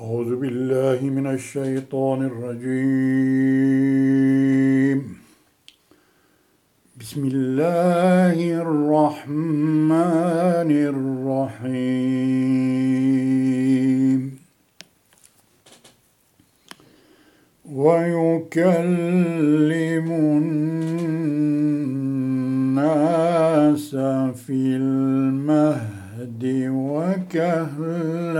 أعوذ بالله من الشيطان الرجيم. بسم الله الرحمن الرحيم. ويكلم الناس في المهد وكهلا.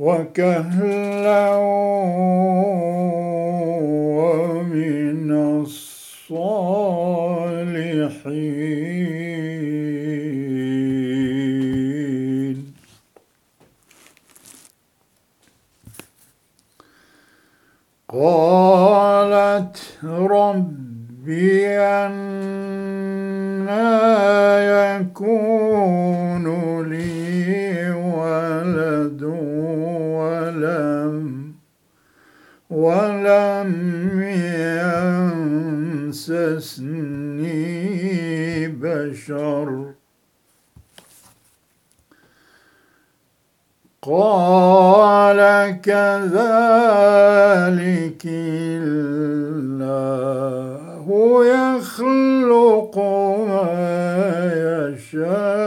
وكهلا قال كذلك الله يخلق ما يشاء.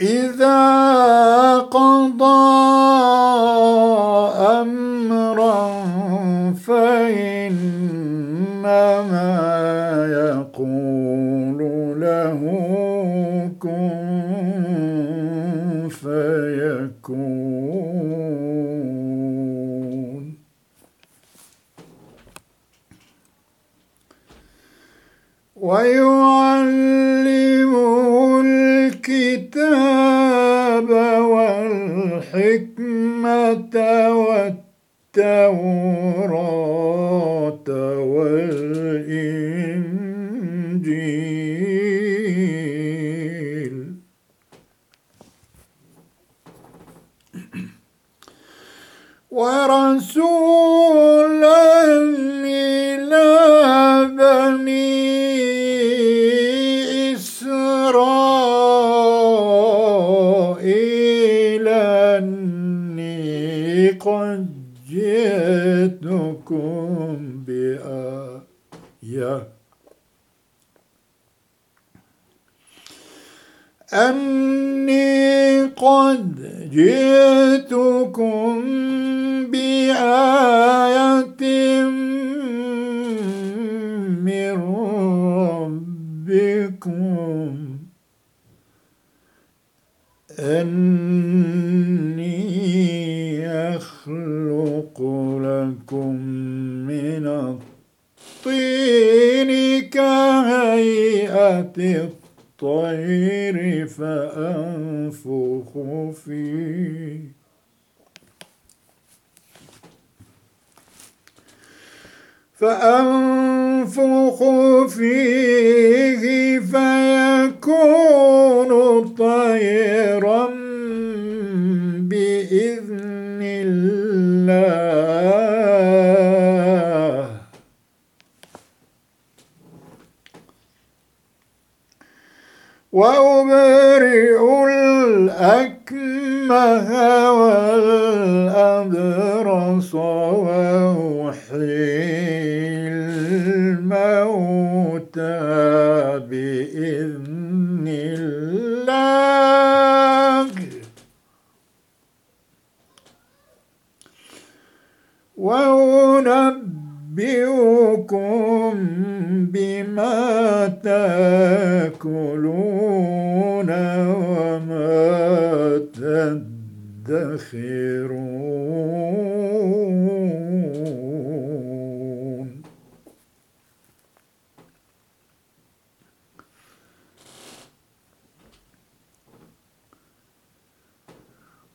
إذا قضى فيكون. ويعلمه أني أخلق لكم من الطين كهيئة الطير فأنفخ فيه. فأنفخ فيه فيكون طيرا بإذن الله وأبرئ الأكمه والأبرص وأحيي الموتى بإذن الله. وأنبئكم بما تأكلون. تدخرون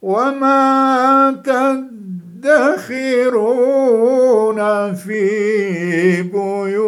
وما تدخرون في بيوتكم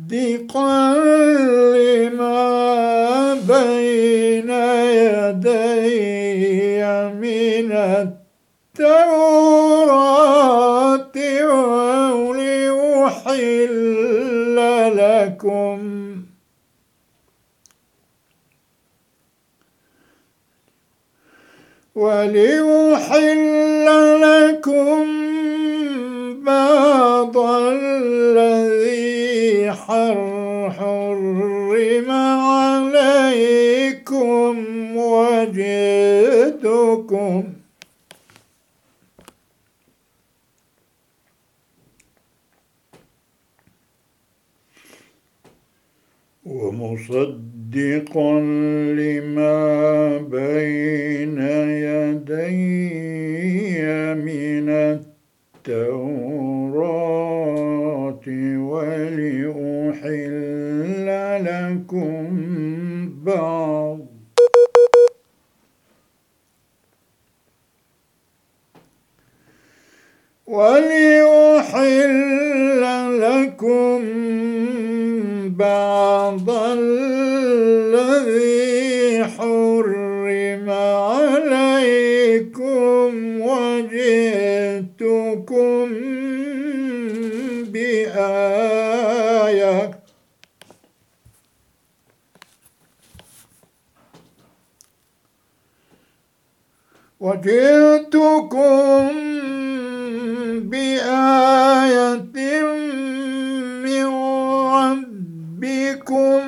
ومصدقا لما بين يدي من التوراة ولأحل لكم. ولأحل لكم ومصدقا لما بين يدي من التوراة ولأحل وجئتكم بآية من ربكم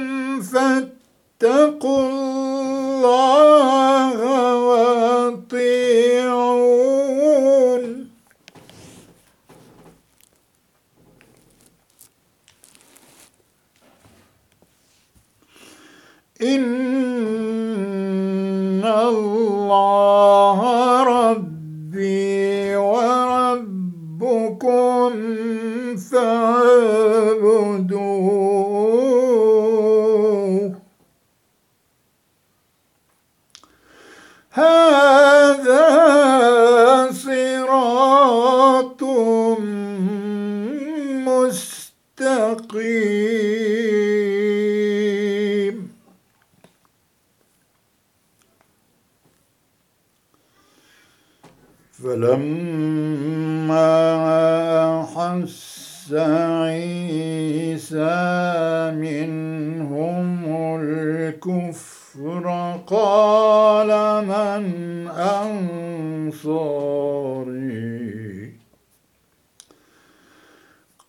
أنصاري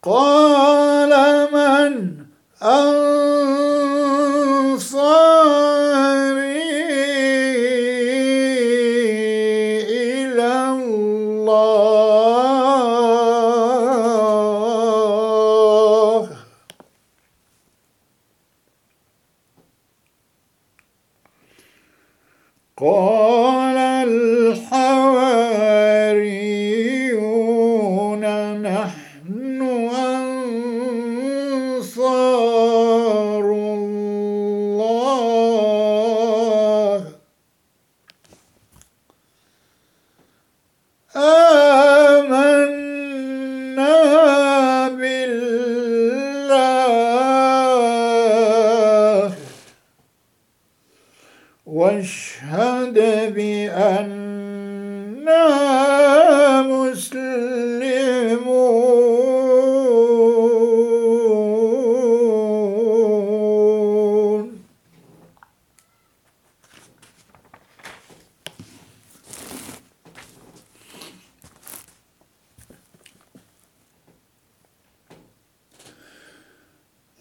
قال من أنصاري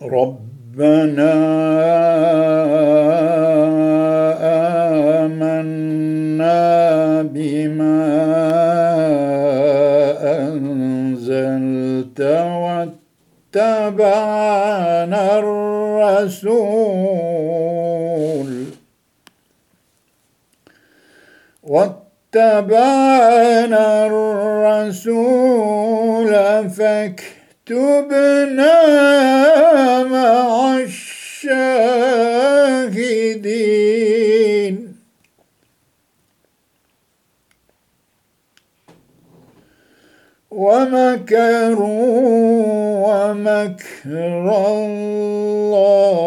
ربنا آمنا بما أنزلت واتبعنا الرسول. واتبعنا الرسول فاكتبنا مع الشاهدين. ومكروا ومكر الله.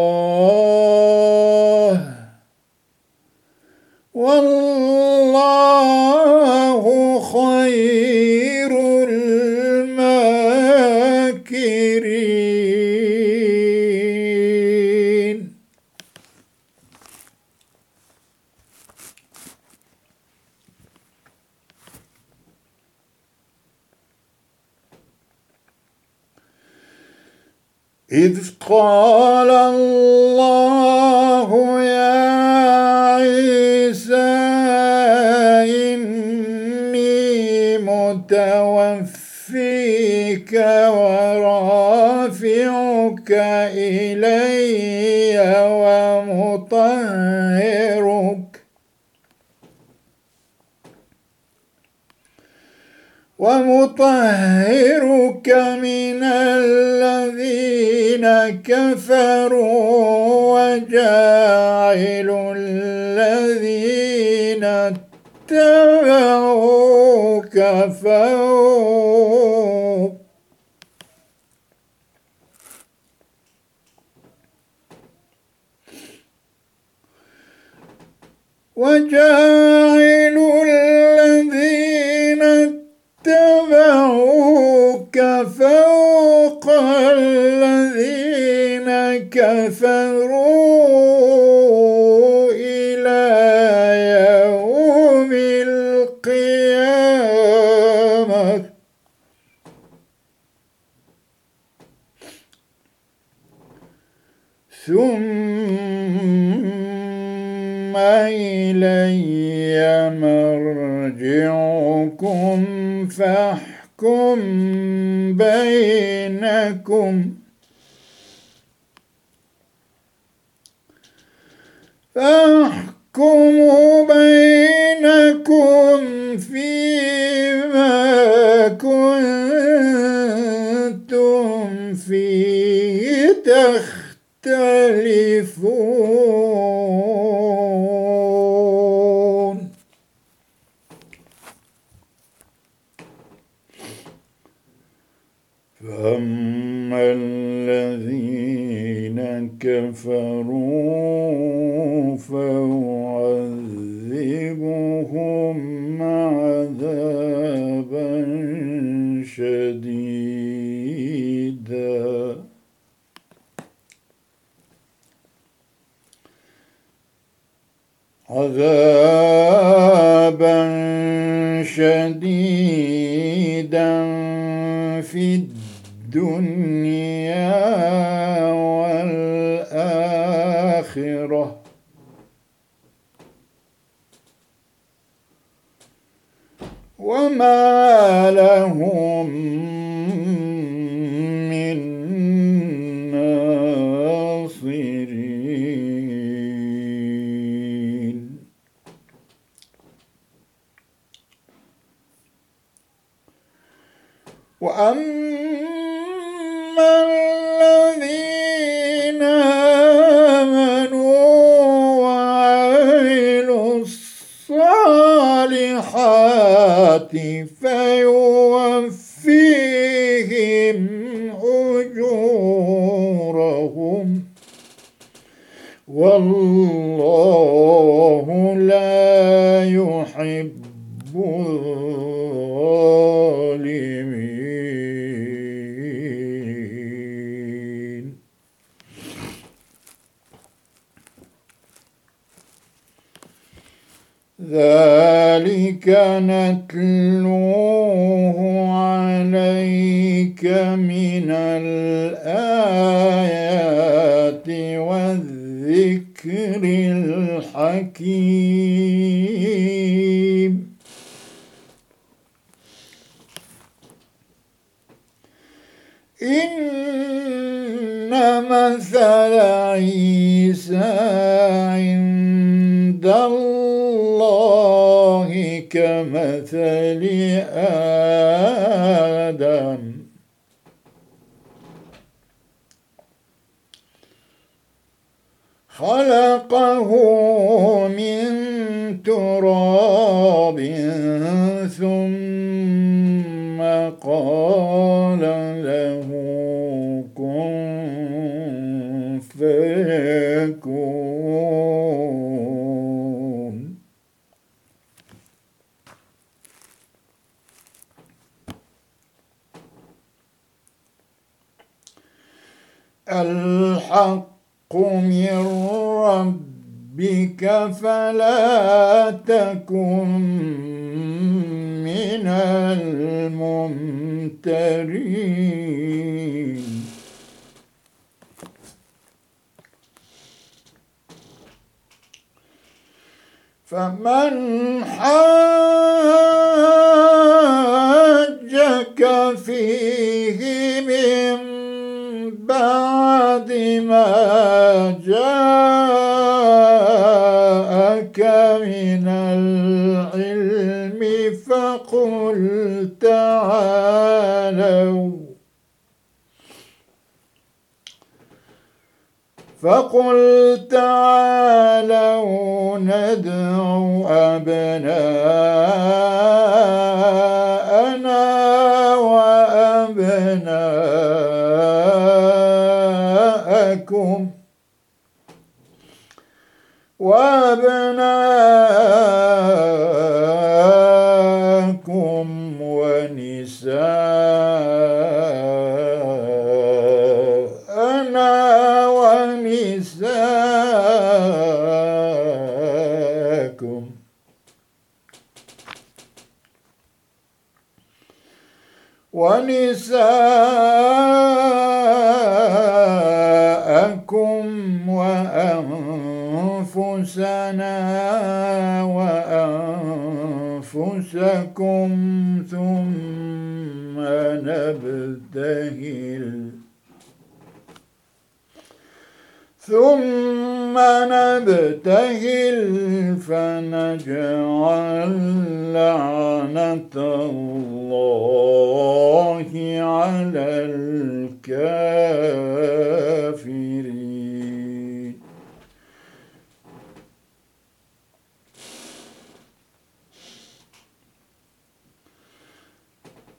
إذ قال الله يا عيسى إني متوفيك ورافعك إلي ومطهرك من الذين كفروا وجاعل الذين اتبعوك فوق. وجاعل الذين اتبعوك فوق الذين كفروا إلى يوم القيامة. ثم إلي مرجعكم فاحكم بينكم. فاحكم بينكم فيما كنتم فيه تختلفون. الدنيا والآخرة. وما لهم من ناصرين. وأما الصالحات فيوفيهم أجورهم. والله نتلوه عليك من الآيات والذكر الحكيم. إن مثل عيسى عند الله كمثل آدم. خلقه من تراب فمن حاجك فيه من بعد ما جاءك من فقل تعالوا فقل تعالوا ندعو أبناءنا. وأنفسنا وأنفسكم ثم نبتهل. ثم نبتهل فنجعل لعنة الله على الكافرين.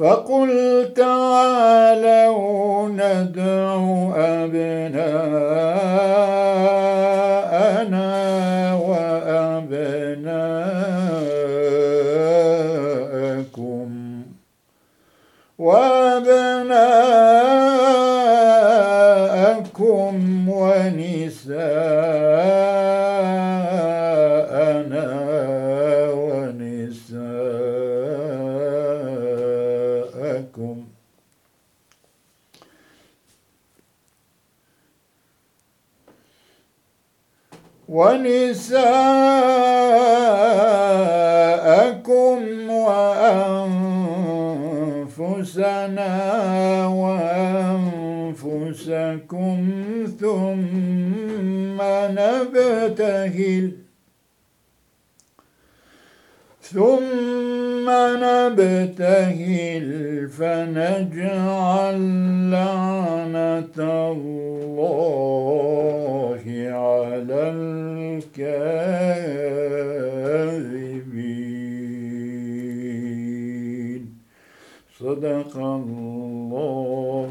فقل تعالوا ندع أبناءنا وأنفسكم ثم نبتهل. ثم نبتهل فنجعل لعنة الله على الكاذبين. صدق الله